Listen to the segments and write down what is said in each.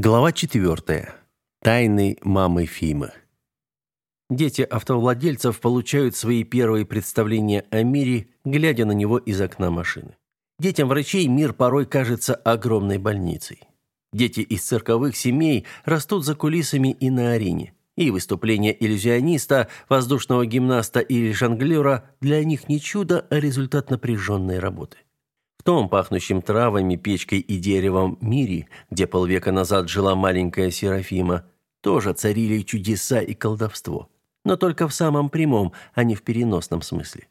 Глава 4. Тайны мамы Фимы. Дети автовладельцев получают свои первые представления о мире, глядя на него из окна машины. Детям врачей мир порой кажется огромной больницей. Дети из цирковых семей растут за кулисами и на арене. И выступление иллюзиониста, воздушного гимнаста или жонглера для них не чудо, а результат напряженной работы том пахнущем травами, печкой и деревом мире, где полвека назад жила маленькая Серафима, тоже царили чудеса и колдовство, но только в самом прямом, а не в переносном смысле.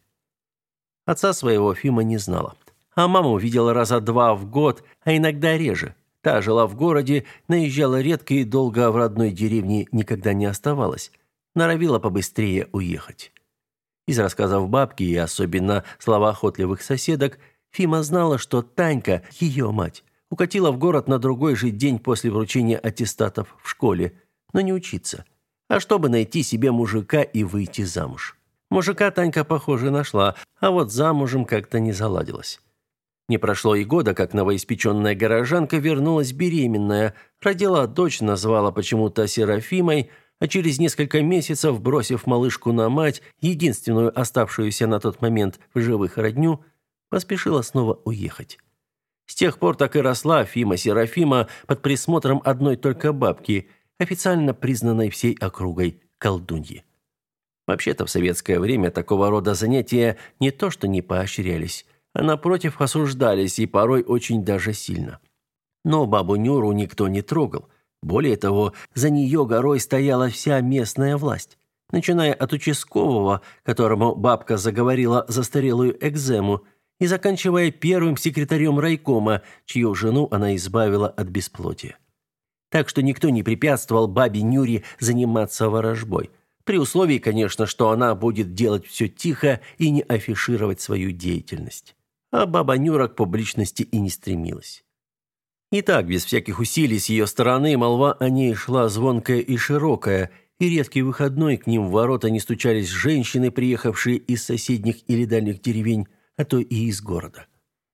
Отца своего Фима не знала, а маму видела раза два в год, а иногда реже. Та жила в городе, наезжала редко и долго а в родной деревне никогда не оставалась, норовила побыстрее уехать. Из рассказов бабки и особенно словоохотливых соседок – Фима знала, что Танька, ее мать, укатила в город на другой же день после вручения аттестатов в школе, но не учиться, а чтобы найти себе мужика и выйти замуж. Мужика Танька, похоже, нашла, а вот замужем как-то не заладилась. Не прошло и года, как новоиспеченная горожанка вернулась беременная, родила дочь, назвала почему-то Серафимой, а через несколько месяцев, бросив малышку на мать, единственную оставшуюся на тот момент в живых родню, поспешила снова уехать. С тех пор так и росла Фима Серафима под присмотром одной только бабки, официально признанной всей округой колдуньи. Вообще-то в советское время такого рода занятия не то что не поощрялись, а напротив осуждались и порой очень даже сильно. Но бабу Нюру никто не трогал. Более того, за нее горой стояла вся местная власть. Начиная от участкового, которому бабка заговорила застарелую экзему – и заканчивая первым секретарем райкома, чью жену она избавила от бесплодия. Так что никто не препятствовал бабе Нюре заниматься ворожбой. При условии, конечно, что она будет делать все тихо и не афишировать свою деятельность. А баба Нюра к публичности и не стремилась. И так, без всяких усилий с ее стороны, молва о ней шла звонкая и широкая, и редкий выходной к ним в ворота не стучались женщины, приехавшие из соседних или дальних деревень, а то и из города.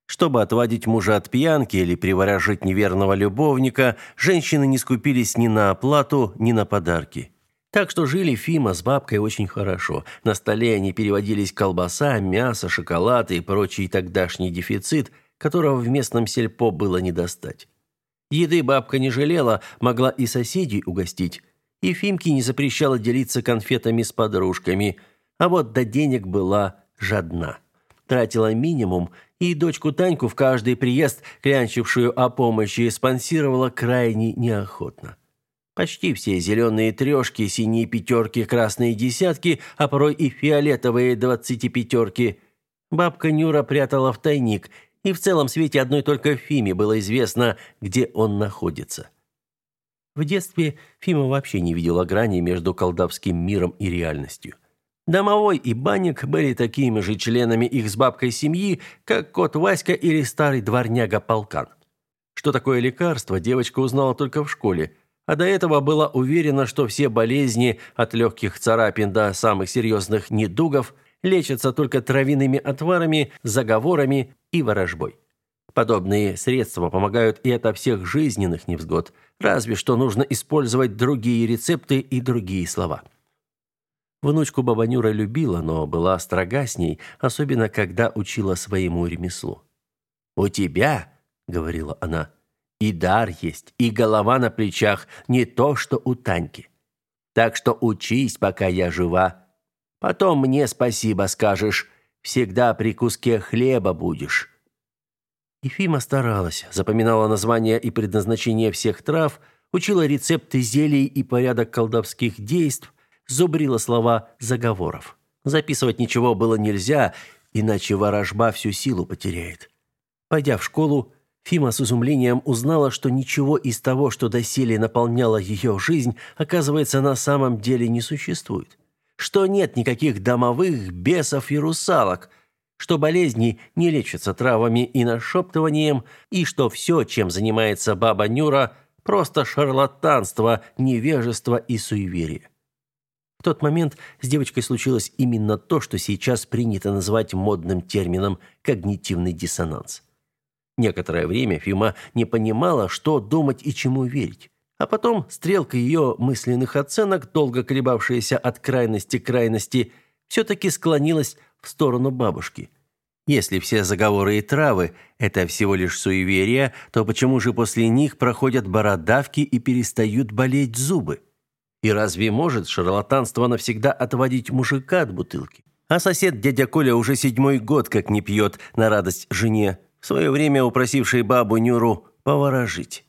Чтобы отвадить мужа от пьянки или приворожить неверного любовника, женщины не скупились ни на оплату, ни на подарки. Так что жили Фима с бабкой очень хорошо. На столе они переводились колбаса, мясо, шоколад и прочий тогдашний дефицит, которого в местном сельпо было не достать. Еды бабка не жалела, могла и соседей угостить. И Фимке не запрещала делиться конфетами с подружками, а вот до денег была жадна тратила минимум, и дочку Таньку в каждый приезд, клянчившую о помощи, спонсировала крайне неохотно. Почти все зеленые трешки, синие пятерки, красные десятки, а порой и фиолетовые двадцатипятерки бабка Нюра прятала в тайник, и в целом свете одной только Фиме было известно, где он находится. В детстве Фима вообще не видела грани между колдовским миром и реальностью. Домовой и банник были такими же членами их с бабкой семьи, как кот Васька или старый дворняга Полкан. Что такое лекарство, девочка узнала только в школе, а до этого была уверена, что все болезни, от легких царапин до самых серьезных недугов, лечатся только травяными отварами, заговорами и ворожбой. Подобные средства помогают и от всех жизненных невзгод, разве что нужно использовать другие рецепты и другие слова. Внучку баба Нюра любила, но была строга с ней, особенно когда учила своему ремеслу. «У тебя, — говорила она, — и дар есть, и голова на плечах, не то что у Таньки. Так что учись, пока я жива. Потом мне спасибо скажешь, всегда при куске хлеба будешь». Ефима старалась, запоминала названия и предназначение всех трав, учила рецепты зелий и порядок колдовских действий, зубрила слова заговоров. Записывать ничего было нельзя, иначе ворожба всю силу потеряет. Пойдя в школу, Фима с изумлением узнала, что ничего из того, что доселе наполняло ее жизнь, оказывается, на самом деле не существует. Что нет никаких домовых бесов и русалок, что болезни не лечатся травами и нашептыванием, и что все, чем занимается баба Нюра, просто шарлатанство, невежество и суеверие. В тот момент с девочкой случилось именно то, что сейчас принято называть модным термином когнитивный диссонанс. Некоторое время Фима не понимала, что думать и чему верить. А потом стрелка ее мысленных оценок, долго колебавшаяся от крайности к крайности, все-таки склонилась в сторону бабушки. Если все заговоры и травы – это всего лишь суеверия, то почему же после них проходят бородавки и перестают болеть зубы? И разве может шарлатанство навсегда отводить мужика от бутылки? А сосед дядя Коля уже седьмой год как не пьет на радость жене, в свое время упросившей бабу Нюру поворожить.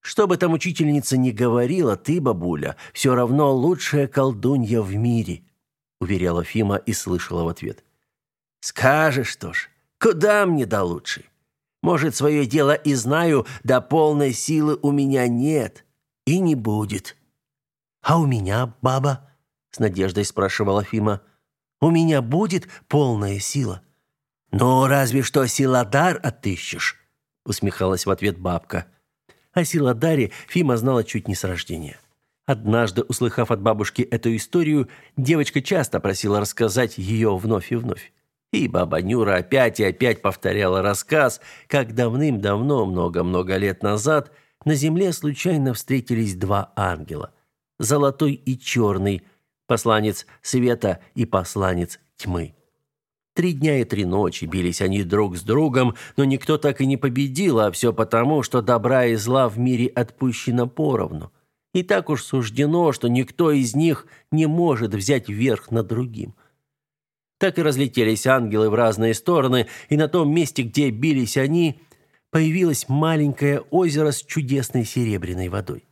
Что бы там учительница ни говорила, ты, бабуля, все равно лучшая колдунья в мире, уверяла Фима и слышала в ответ. Скажешь что ж, куда мне до лучшей? Может, свое дело и знаю, да полной силы у меня нет и не будет. А у меня, баба, с надеждой спрашивала Фима. У меня будет полная сила. Ну, разве что силадар отыщешь, усмехалась в ответ бабка. О силадаре Фима знала чуть не с рождения. Однажды, услыхав от бабушки эту историю, девочка часто просила рассказать ее вновь и вновь. И баба Нюра опять и опять повторяла рассказ, как давным-давно, много-много лет назад, на земле случайно встретились два ангела – золотой и черный, посланец света и посланец тьмы. Три дня и три ночи бились они друг с другом, но никто так и не победил, а все потому, что добра и зла в мире отпущено поровну. И так уж суждено, что никто из них не может взять верх над другим. Так и разлетелись ангелы в разные стороны, и на том месте, где бились они, появилось маленькое озеро с чудесной серебряной водой.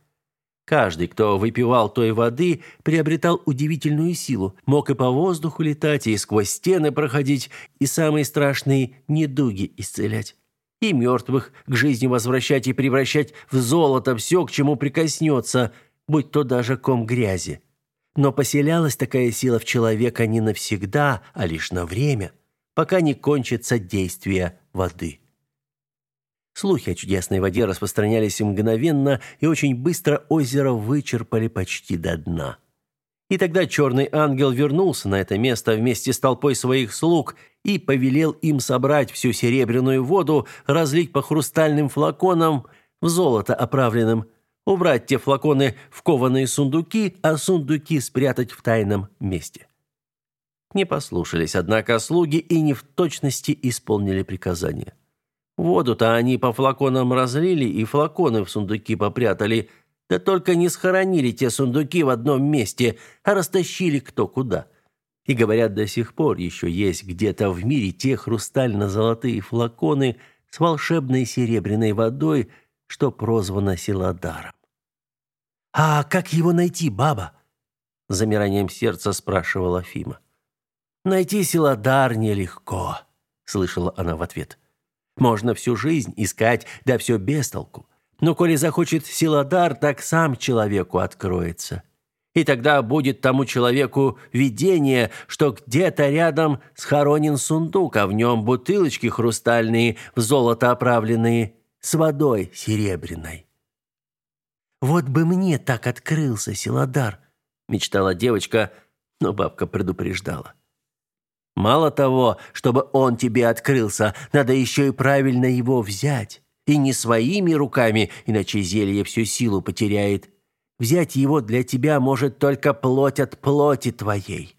Каждый, кто выпивал той воды, приобретал удивительную силу, мог и по воздуху летать, и сквозь стены проходить, и самые страшные недуги исцелять. И мертвых к жизни возвращать и превращать в золото все, к чему прикоснется, будь то даже ком грязи. Но поселялась такая сила в человека не навсегда, а лишь на время, пока не кончится действие воды. Слухи о чудесной воде распространялись мгновенно, и очень быстро озеро вычерпали почти до дна. И тогда черный ангел вернулся на это место вместе с толпой своих слуг и повелел им собрать всю серебряную воду, разлить по хрустальным флаконам в золото оправленным, убрать те флаконы в кованые сундуки, а сундуки спрятать в тайном месте. Не послушались, однако, слуги и не в точности исполнили приказание. Воду-то они по флаконам разлили и флаконы в сундуки попрятали, да только не схоронили те сундуки в одном месте, а растащили кто куда. И говорят, до сих пор еще есть где-то в мире те хрустально-золотые флаконы с волшебной серебряной водой, что прозвано Силадаром. «А как его найти, баба?» Замиранием сердца спрашивала Фима. «Найти Силадар нелегко», — слышала она в ответ. Можно всю жизнь искать, да все без толку. Но коли захочет силадар, так сам человеку откроется. И тогда будет тому человеку видение, что где-то рядом схоронен сундук, а в нем бутылочки хрустальные, в золото оправленные, с водой серебряной. «Вот бы мне так открылся Силадар!» – мечтала девочка, но бабка предупреждала. Мало того, чтобы он тебе открылся, надо еще и правильно его взять. И не своими руками, иначе зелье всю силу потеряет. Взять его для тебя может только плоть от плоти твоей.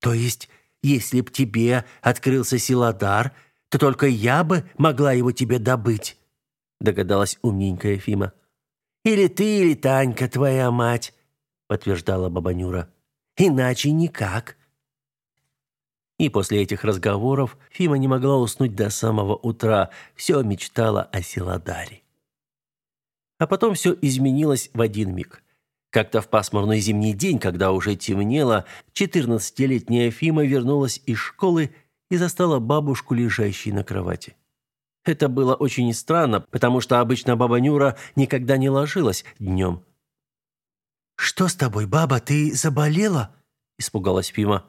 То есть, если б тебе открылся силадар, то только я бы могла его тебе добыть, догадалась умненькая Фима. Или ты, или Танька, твоя мать, подтверждала баба Нюра. Иначе никак. И после этих разговоров Фима не могла уснуть до самого утра, все мечтала о Силадаре. А потом все изменилось в один миг. Как-то в пасмурный зимний день, когда уже темнело, четырнадцатилетняя Фима вернулась из школы и застала бабушку, лежащей на кровати. Это было очень странно, потому что обычно баба Нюра никогда не ложилась днем. «Что с тобой, баба, ты заболела?» – испугалась Фима.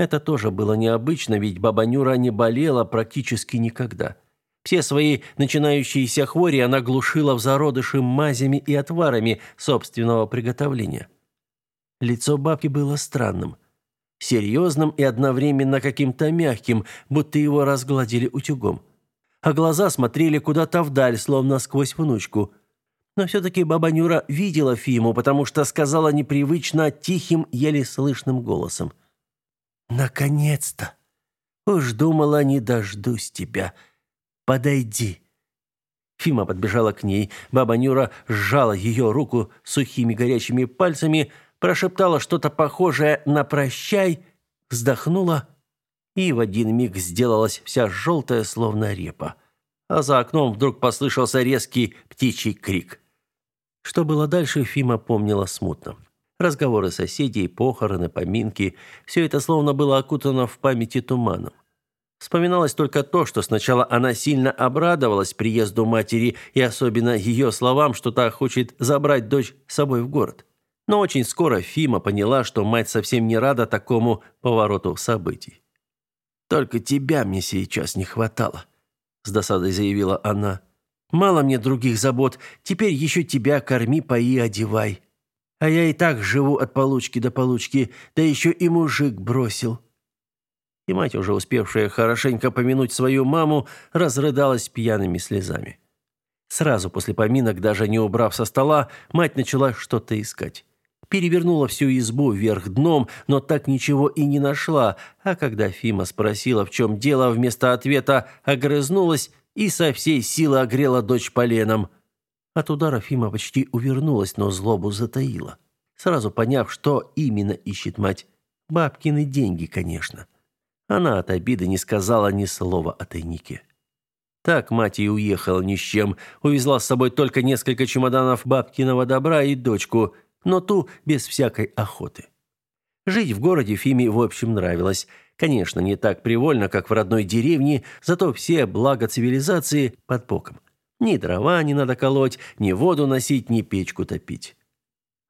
Это тоже было необычно, ведь баба Нюра не болела практически никогда. Все свои начинающиеся хвори она глушила в зародыши мазями и отварами собственного приготовления. Лицо бабки было странным, серьезным и одновременно каким-то мягким, будто его разгладили утюгом. А глаза смотрели куда-то вдаль, словно сквозь внучку. Но все-таки баба Нюра видела Фиму, потому что сказала непривычно тихим, еле слышным голосом. «Наконец-то! Уж думала, не дождусь тебя. Подойди!» Фима подбежала к ней. Баба Нюра сжала ее руку сухими горячими пальцами, прошептала что-то похожее на «прощай», вздохнула и в один миг сделалась вся желтая, словно репа. А за окном вдруг послышался резкий птичий крик. Что было дальше, Фима помнила смутно. Разговоры соседей, похороны, поминки – все это словно было окутано в памяти туманом. Вспоминалось только то, что сначала она сильно обрадовалась приезду матери и особенно ее словам, что та хочет забрать дочь с собой в город. Но очень скоро Фима поняла, что мать совсем не рада такому повороту событий. «Только тебя мне сейчас не хватало», – с досадой заявила она. «Мало мне других забот, теперь еще тебя корми, пои, одевай. А я и так живу от получки до получки, да еще и мужик бросил» и мать, уже успевшая хорошенько помянуть свою маму, разрыдалась пьяными слезами. Сразу после поминок, даже не убрав со стола, мать начала что-то искать. Перевернула всю избу вверх дном, но так ничего и не нашла, а когда Фима спросила, в чем дело, вместо ответа огрызнулась и со всей силы огрела дочь поленом. От удара Фима почти увернулась, но злобу затаила. Сразу поняв, что именно ищет мать. Бабкины деньги, конечно. Она от обиды не сказала ни слова о тайнике. Так мать и уехала ни с чем, увезла с собой только несколько чемоданов бабкиного добра и дочку, но ту без всякой охоты. Жить в городе Фиме в общем нравилось. Конечно, не так привольно, как в родной деревне, зато все блага цивилизации под боком. Ни дрова не надо колоть, ни воду носить, ни печку топить.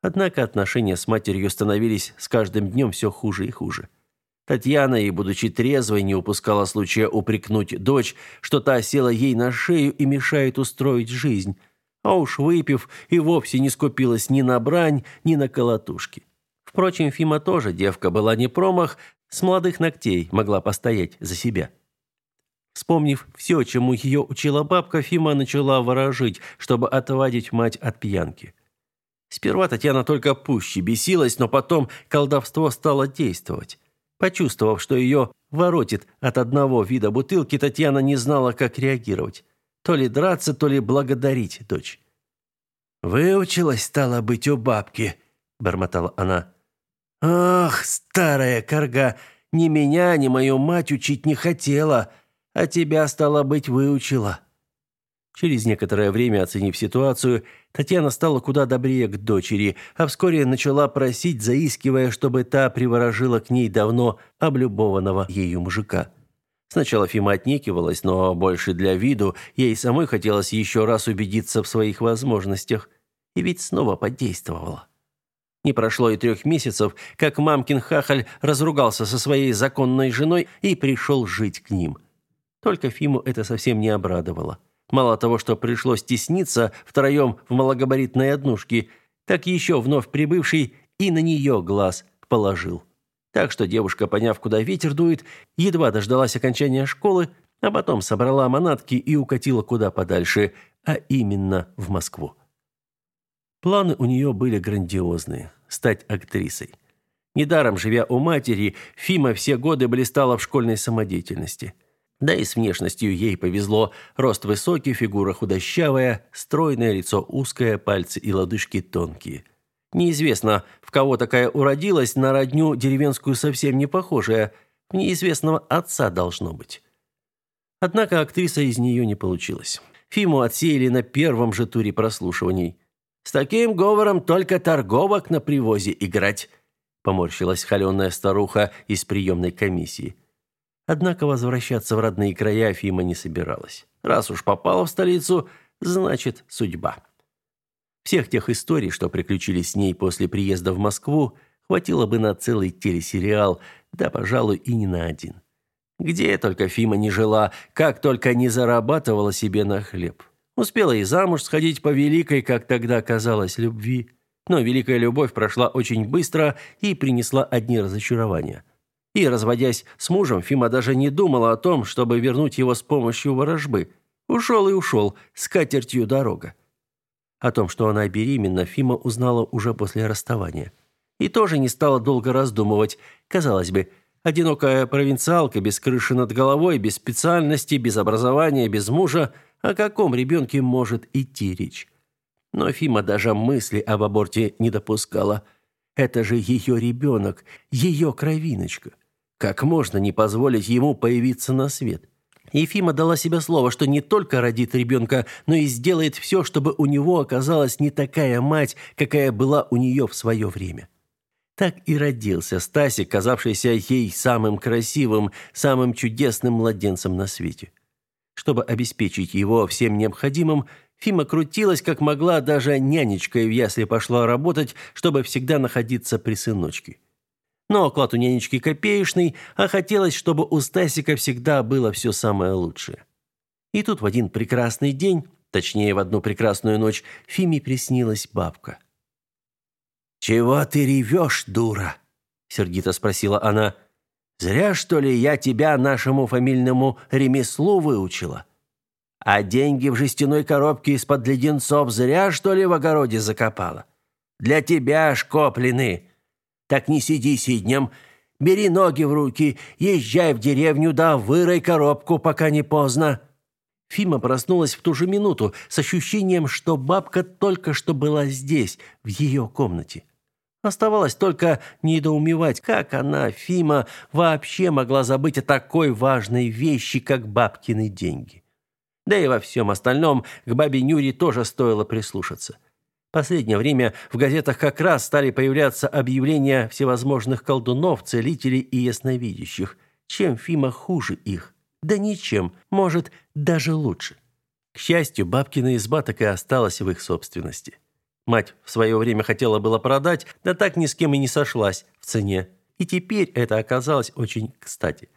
Однако отношения с матерью становились с каждым днем все хуже и хуже. Татьяна, и будучи трезвой, не упускала случая упрекнуть дочь, что та села ей на шею и мешает устроить жизнь. А уж выпив, и вовсе не скупилась ни на брань, ни на колотушки. Впрочем, Фима тоже девка была не промах, с молодых ногтей могла постоять за себя. Вспомнив все, чему ее учила бабка, Фима начала ворожить, чтобы отвадить мать от пьянки. Сперва Татьяна только пуще бесилась, но потом колдовство стало действовать. Почувствовав, что ее воротит от одного вида бутылки, Татьяна не знала, как реагировать. То ли драться, то ли благодарить дочь. «Выучилась, стала быть, у бабки», — бормотала она. «Ах, старая корга, ни меня, ни мою мать учить не хотела, а тебя, стала быть, выучила». Через некоторое время, оценив ситуацию, Татьяна стала куда добрее к дочери, а вскоре начала просить, заискивая, чтобы та приворожила к ней давно облюбованного ею мужика. Сначала Фима отнекивалась, но больше для виду, ей самой хотелось еще раз убедиться в своих возможностях. И ведь снова подействовала. Не прошло и трех месяцев, как мамкин хахаль разругался со своей законной женой и пришел жить к ним. Только Фиму это совсем не обрадовало. Мало того, что пришлось тесниться втроем в малогабаритной однушке, так еще вновь прибывший и на нее глаз положил. Так что девушка, поняв, куда ветер дует, едва дождалась окончания школы, а потом собрала манатки и укатила куда подальше, а именно в Москву. Планы у нее были грандиозные – стать актрисой. Недаром, живя у матери, Фима все годы блистала в школьной самодеятельности – да и с внешностью ей повезло. Рост высокий, фигура худощавая, стройное лицо узкое, пальцы и лодыжки тонкие. Неизвестно, в кого такая уродилась, на родню деревенскую совсем не похожая. Неизвестного отца должно быть. Однако актриса из нее не получилась. Фиму отсеяли на первом же туре прослушиваний. «С таким говором только торговок на привозе играть», поморщилась холеная старуха из приемной комиссии. Однако возвращаться в родные края Фима не собиралась. Раз уж попала в столицу, значит, судьба. Всех тех историй, что приключились с ней после приезда в Москву, хватило бы на целый телесериал, да, пожалуй, и не на один. Где только Фима не жила, как только не зарабатывала себе на хлеб. Успела и замуж сходить по великой, как тогда казалось, любви. Но великая любовь прошла очень быстро и принесла одни разочарования. И, разводясь с мужем, Фима даже не думала о том, чтобы вернуть его с помощью ворожбы. Ушел и ушел, с катертью дорога. О том, что она беременна, Фима узнала уже после расставания. И тоже не стала долго раздумывать. Казалось бы, одинокая провинциалка без крыши над головой, без специальности, без образования, без мужа, о каком ребенке может идти речь? Но Фима даже мысли об аборте не допускала. Это же ее ребенок, ее кровиночка. Как можно не позволить ему появиться на свет? Ефима дала себе слово, что не только родит ребенка, но и сделает все, чтобы у него оказалась не такая мать, какая была у нее в свое время. Так и родился Стасик, казавшийся ей самым красивым, самым чудесным младенцем на свете. Чтобы обеспечить его всем необходимым, Фима крутилась как могла, даже нянечкой в ясли пошла работать, чтобы всегда находиться при сыночке. Но оклад у нянечки копеечный, а хотелось, чтобы у Стасика всегда было все самое лучшее. И тут в один прекрасный день, точнее, в одну прекрасную ночь, Фиме приснилась бабка. «Чего ты ревешь, дура?» – сердито спросила она. «Зря, что ли, я тебя нашему фамильному ремеслу выучила? А деньги в жестяной коробке из-под леденцов зря, что ли, в огороде закопала? Для тебя ж коплены. Так не сиди сиднем. Бери ноги в руки, езжай в деревню, да вырой коробку, пока не поздно». Фима проснулась в ту же минуту с ощущением, что бабка только что была здесь, в ее комнате. Оставалось только недоумевать, как она, Фима, вообще могла забыть о такой важной вещи, как бабкины деньги. Да и во всем остальном к бабе Нюре тоже стоило прислушаться. Последнее время в газетах как раз стали появляться объявления всевозможных колдунов, целителей и ясновидящих. Чем Фима хуже их? Да ничем, может, даже лучше. К счастью, бабкина изба так и осталась в их собственности. Мать в свое время хотела было продать, да так ни с кем и не сошлась в цене. И теперь это оказалось очень кстати.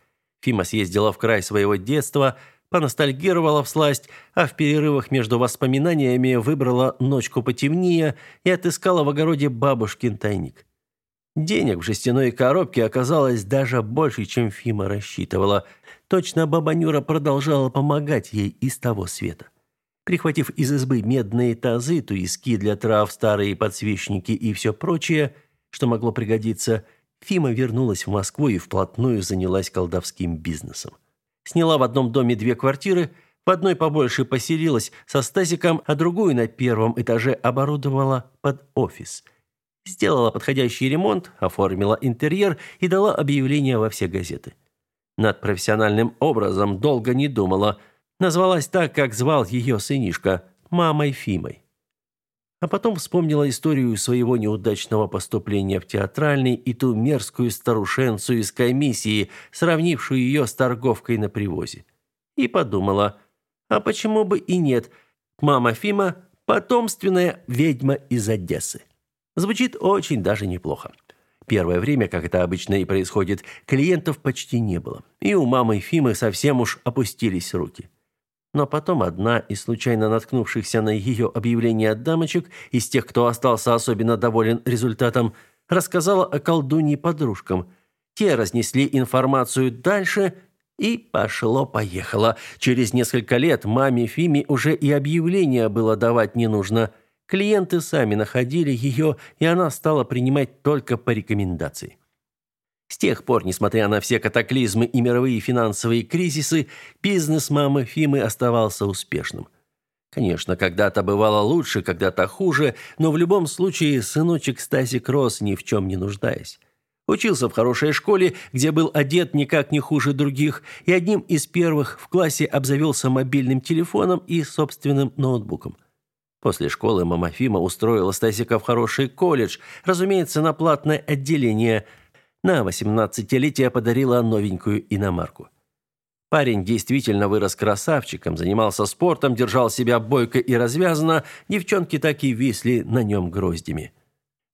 Фима съездила в край своего детства – поностальгировала всласть, а в перерывах между воспоминаниями выбрала ночку потемнее и отыскала в огороде бабушкин тайник. Денег в жестяной коробке оказалось даже больше, чем Фима рассчитывала. Точно баба Нюра продолжала помогать ей из того света. Прихватив из избы медные тазы, туиски для трав, старые подсвечники и все прочее, что могло пригодиться, Фима вернулась в Москву и вплотную занялась колдовским бизнесом. Сняла в одном доме две квартиры, в одной побольше поселилась со Стасиком, а другую на первом этаже оборудовала под офис. Сделала подходящий ремонт, оформила интерьер и дала объявление во все газеты. Над профессиональным образом долго не думала. Назвалась так, как звал ее сынишка, мамой Фимой. А потом вспомнила историю своего неудачного поступления в театральный и ту мерзкую старушенцу из комиссии, сравнившую ее с торговкой на привозе. И подумала, а почему бы и нет? Мама Фима – потомственная ведьма из Одессы. Звучит очень даже неплохо. Первое время, как это обычно и происходит, клиентов почти не было. И у мамы Фимы совсем уж опустились руки. Но потом одна из случайно наткнувшихся на ее объявление дамочек, из тех, кто остался особенно доволен результатом, рассказала о колдунье подружкам. Те разнесли информацию дальше, и пошло-поехало. Через несколько лет маме Фиме уже и объявление было давать не нужно. Клиенты сами находили ее, и она стала принимать только по рекомендации. С тех пор, несмотря на все катаклизмы и мировые финансовые кризисы, бизнес мамы Фимы оставался успешным. Конечно, когда-то бывало лучше, когда-то хуже, но в любом случае сыночек Стасик рос ни в чем не нуждаясь. Учился в хорошей школе, где был одет никак не хуже других, и одним из первых в классе обзавелся мобильным телефоном и собственным ноутбуком. После школы мама Фима устроила Стасика в хороший колледж, разумеется, на платное отделение – на 18-летие подарила новенькую иномарку. Парень действительно вырос красавчиком, занимался спортом, держал себя бойко и развязанно, девчонки так и висли на нем гроздями.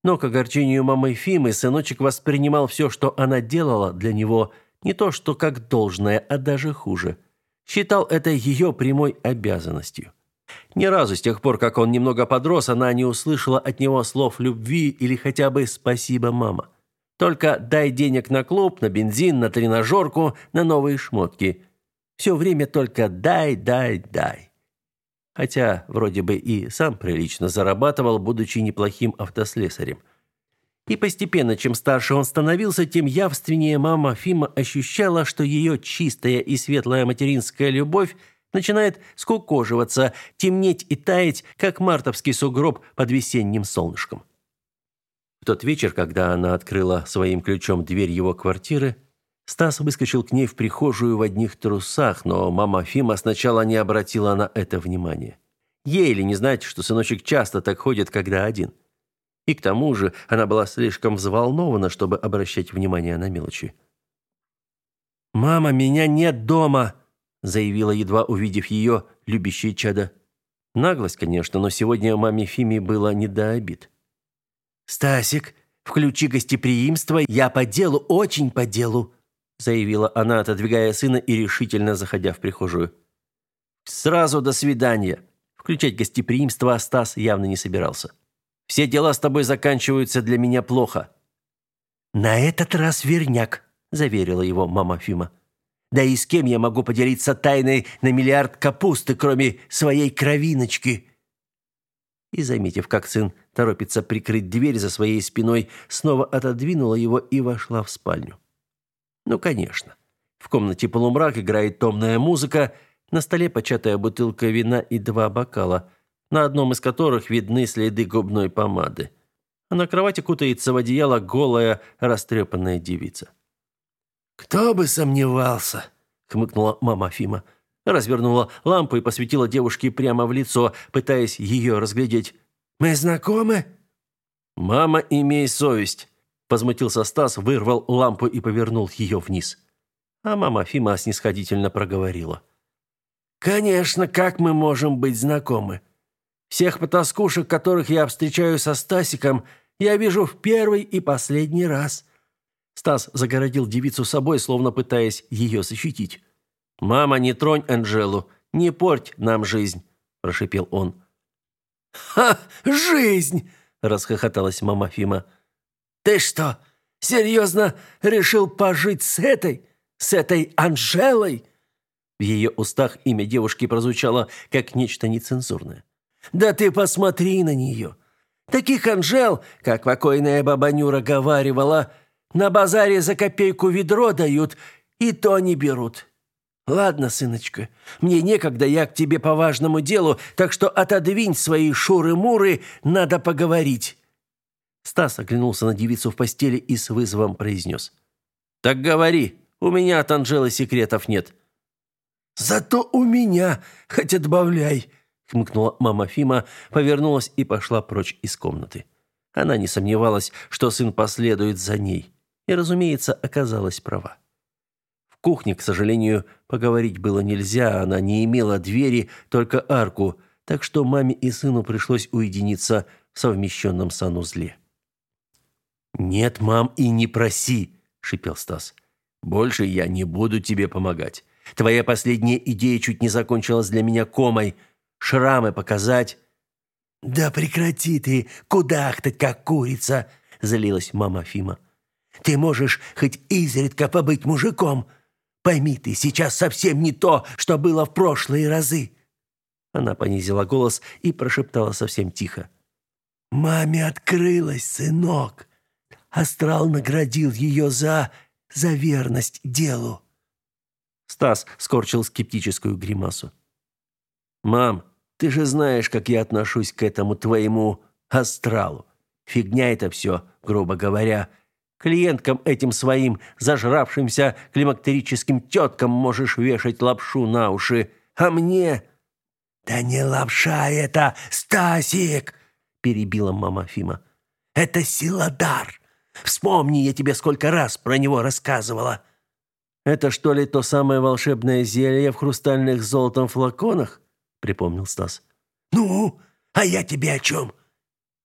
Но к огорчению мамы Фимы сыночек воспринимал все, что она делала для него, не то что как должное, а даже хуже. Считал это ее прямой обязанностью. Ни разу с тех пор, как он немного подрос, она не услышала от него слов любви или хотя бы «спасибо, мама». Только дай денег на клуб, на бензин, на тренажерку, на новые шмотки. Все время только дай, дай, дай. хотя вроде бы и сам прилично зарабатывал, будучи неплохим автослесарем. И постепенно, чем старше он становился, тем явственнее мама Фима ощущала, что ее чистая и светлая материнская любовь начинает скукоживаться, темнеть и таять, как мартовский сугроб под весенним солнышком. В тот вечер, когда она открыла своим ключом дверь его квартиры, Стас выскочил к ней в прихожую в одних трусах, но мама Фима сначала не обратила на это внимания. Ей ли не знать, что сыночек часто так ходит, когда один. И к тому же она была слишком взволнована, чтобы обращать внимание на мелочи. «Мама, меня нет дома!» заявила, едва увидев ее, любящее чадо. Наглость, конечно, но сегодня маме Фиме было не до обид. «Стасик, включи гостеприимство, я по делу, очень по делу», заявила она, отодвигая сына и решительно заходя в прихожую. «Сразу до свидания». Включать гостеприимство Стас явно не собирался. «Все дела с тобой заканчиваются для меня плохо». «На этот раз верняк», заверила его мама Фима. Да и с кем я могу поделиться тайной на миллиард капусты, кроме своей кровиночки?» И, заметив, как сын торопится прикрыть дверь за своей спиной, снова отодвинула его и вошла в спальню. Ну, конечно. В комнате полумрак играет томная музыка, на столе початая бутылка вина и два бокала, на одном из которых видны следы губной помады. А на кровати кутается в одеяло голая, растрепанная девица. «Кто бы сомневался!» — хмыкнула мама Фима. Развернула лампу и посветила девушке прямо в лицо, пытаясь ее разглядеть. «Мы знакомы?» «Мама, имей совесть!» Возмутился Стас, вырвал лампу и повернул ее вниз. А мама Фима снисходительно проговорила. «Конечно, как мы можем быть знакомы? Всех потаскушек, которых я встречаю со Стасиком, я вижу в первый и последний раз. Стас загородил девицу собой, словно пытаясь ее защитить. «Мама, не тронь Анжелу, не порть нам жизнь», – прошипел он. «Ха, жизнь!» – расхохоталась мама Фима. «Ты что, серьезно решил пожить с этой, с этой Анжелой?» В ее устах имя девушки прозвучало как нечто нецензурное. «Да ты посмотри на нее! Таких Анжел, как покойная баба Нюра говаривала, – на базаре за копейку ведро дают, и то не берут. Ладно, сыночка, мне некогда, я к тебе по важному делу, так что отодвинь свои шуры-муры, надо поговорить». Стас оглянулся на девицу в постели и с вызовом произнес. «Так говори, у меня от Анжелы секретов нет». «Зато у меня, хоть отбавляй», — хмыкнула мама Фима, повернулась и пошла прочь из комнаты. Она не сомневалась, что сын последует за ней и, разумеется, оказалась права. Кухне, к сожалению, поговорить было нельзя, она не имела двери, только арку, так что маме и сыну пришлось уединиться в совмещенном санузле. «Нет, мам, и не проси», — шипел Стас. «Больше я не буду тебе помогать. Твоя последняя идея чуть не закончилась для меня комой. Шрамы показать». «Да прекрати ты кудахтать, как курица!» — залилась мама Фима. Ты можешь хоть изредка побыть мужиком. Пойми ты, сейчас совсем не то, что было в прошлые разы». Она понизила голос и прошептала совсем тихо. «Маме открылась, сынок. Астрал наградил ее за... за верность делу». Стас скорчил скептическую гримасу. «Мам, ты же знаешь, как я отношусь к этому твоему астралу. Фигня это все, грубо говоря. Клиенткам этим своим зажравшимся климактерическим теткам можешь вешать лапшу на уши, а мне...» «Да не лапша это, Стасик!» – перебила мама Фима. «Это силадар. Вспомни, я тебе сколько раз про него рассказывала». «Это что ли то самое волшебное зелье в хрустальных золотом флаконах?» – припомнил Стас. «Ну, а я тебе о чем?»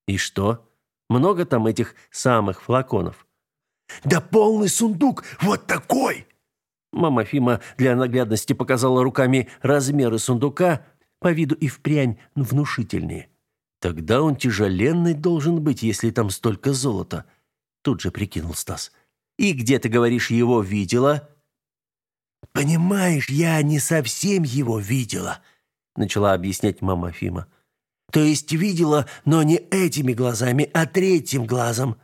«И что? Много там этих самых флаконов?» Да полный сундук вот такой!» Мама Фима для наглядности показала руками размеры сундука, по виду и впрямь внушительные. Тогда он тяжеленный должен быть, если там столько золота. Тут же прикинул Стас. И где ты говоришь его видела? Понимаешь, я не совсем его видела. начала объяснять мама Фима. То есть видела, но не этими глазами, а третьим глазом.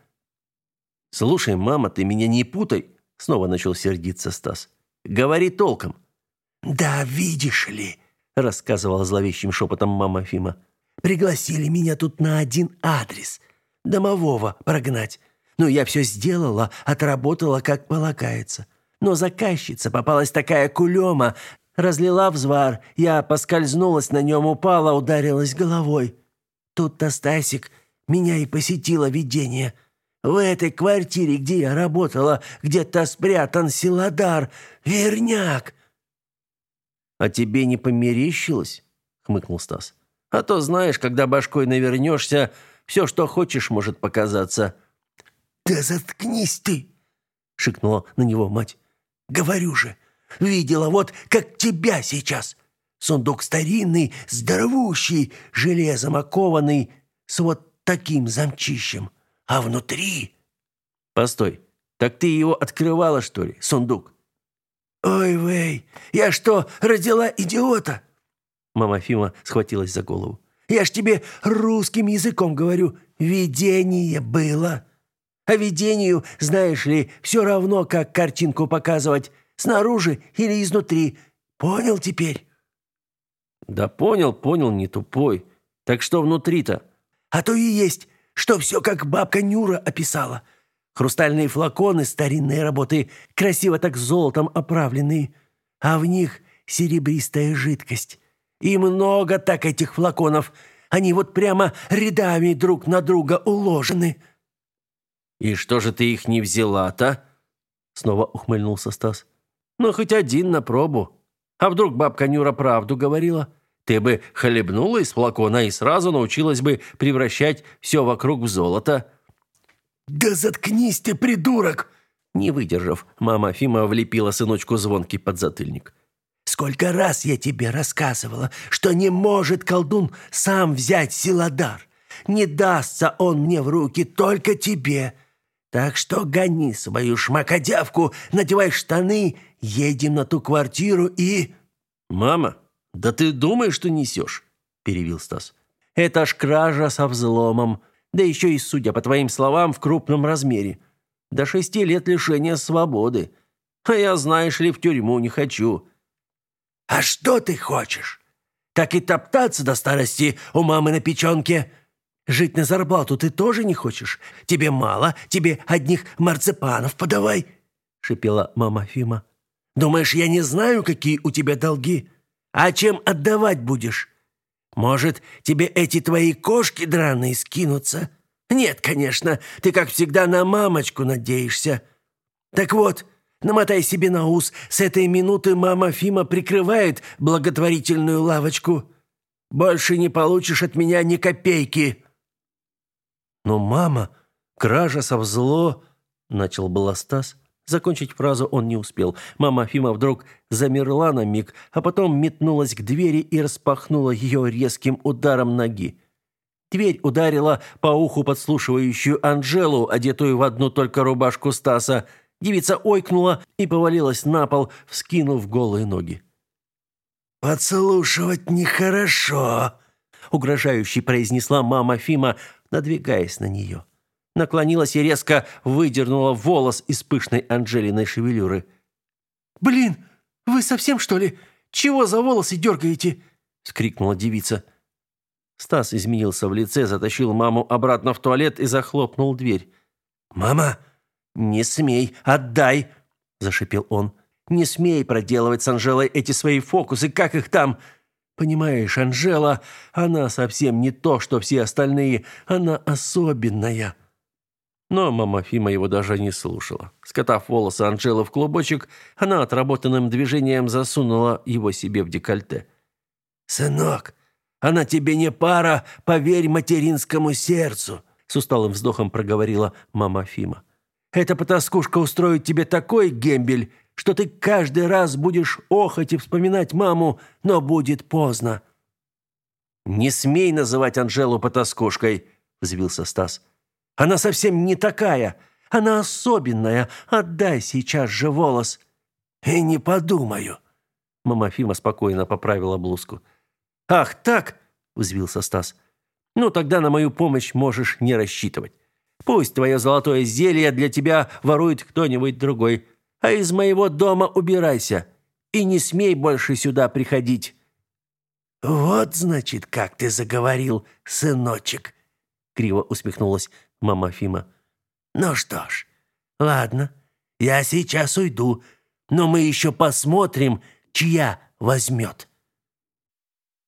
Слушай, мама, ты меня не путай, снова начал сердиться Стас. Говори толком. Да, видишь ли, рассказывала зловещим шепотом мама Фима. Пригласили меня тут на один адрес. Домового прогнать. Ну, я все сделала, отработала, как полагается. Но заказчица попалась такая кулема, разлила взвар. Я поскользнулась на нем, упала, ударилась головой. Тут-то Стасик меня и посетило видение. В этой квартире, где я работала, где-то спрятан силадар, верняк. А тебе не померещилось? хмыкнул Стас. А то знаешь, когда башкой навернешься, все, что хочешь, может показаться. Да заткнись ты, шикнула на него мать. Говорю же, видела вот как тебя сейчас. Сундук старинный, здоровущий, железом окованный, с вот таким замчищем. А внутри... Постой, так ты его открывала, что ли, сундук? Ой, вей, я что, родила идиота? Мама Фима схватилась за голову. Я ж тебе русским языком говорю, видение было. А видению, знаешь ли, все равно, как картинку показывать, снаружи или изнутри. Понял теперь? Да понял, понял, не тупой. Так что внутри-то? А то и есть, что все как бабка Нюра описала. Хрустальные флаконы старинной работы, красиво так золотом оправленные, а в них серебристая жидкость. И много так этих флаконов. Они вот прямо рядами друг на друга уложены. И что же ты их не взяла-то? Снова ухмыльнулся Стас. Ну хоть один на пробу. А вдруг бабка Нюра правду говорила? Ты бы хлебнула из флакона и сразу научилась бы превращать все вокруг в золото. Да заткнись ты, придурок! Не выдержав, мама Фима влепила сыночку звонкий подзатыльник. Сколько раз я тебе рассказывала, что не может колдун сам взять силадар. Не дастся он мне в руки, только тебе. Так что гони свою шмакодявку, надевай штаны, едем на ту квартиру и...» «Мама, да ты думаешь, что несешь?» – перевил Стас. «Это ж кража со взломом, да еще и, судя по твоим словам, в крупном размере. До шести лет лишения свободы. А я, знаешь ли, в тюрьму не хочу. «А что ты хочешь? Так и топтаться до старости у мамы на печенке? Жить на зарплату ты тоже не хочешь? Тебе мало, тебе одних марципанов подавай!» — шипела мама Фима. «Думаешь, я не знаю, какие у тебя долги? А чем отдавать будешь? Может, тебе эти твои кошки драные скинутся? Нет, конечно, ты, как всегда, на мамочку надеешься. Так вот, Намотай себе на ус. С этой минуты мама Фима прикрывает благотворительную лавочку. Больше не получишь от меня ни копейки». «Но мама, кража со взло...» — начал было Стас. Закончить фразу он не успел. Мама Фима вдруг замерла на миг, а потом метнулась к двери и распахнула ее резким ударом ноги. Дверь ударила по уху подслушивающую Анжелу, одетую в одну только рубашку Стаса — Девица ойкнула и повалилась на пол, вскинув голые ноги. «Подслушивать нехорошо», — угрожающе произнесла мама Фима, надвигаясь на нее. Наклонилась и резко выдернула волос из пышной Анжелиной шевелюры. «Блин, вы совсем, что ли? Чего за волосы дергаете?» — скрикнула девица. Стас изменился в лице, затащил маму обратно в туалет и захлопнул дверь. «Мама!» «Не смей, отдай!» – зашипел он. «Не смей проделывать с Анжелой эти свои фокусы, как их там!» «Понимаешь, Анжела, она совсем не то, что все остальные, она особенная!» Но мама Фима его даже не слушала. Скотав волосы Анжелы в клубочек, она отработанным движением засунула его себе в декольте. «Сынок, она тебе не пара, поверь материнскому сердцу!» С усталым вздохом проговорила мама Фима. Эта потаскушка устроит тебе такой гембель, что ты каждый раз будешь охоть и вспоминать маму, но будет поздно». «Не смей называть Анжелу потаскушкой», — взвился Стас. «Она совсем не такая. Она особенная. Отдай сейчас же волос». «И не подумаю». Мама Фима спокойно поправила блузку. Ах, так, взвился Стас. Ну тогда на мою помощь можешь не рассчитывать. Пусть твое золотое зелье для тебя ворует кто-нибудь другой, а из моего дома убирайся и не смей больше сюда приходить. Вот, значит, как ты заговорил, сыночек, криво усмехнулась мама Фима. Ну что ж, ладно, я сейчас уйду, но мы еще посмотрим, чья возьмет.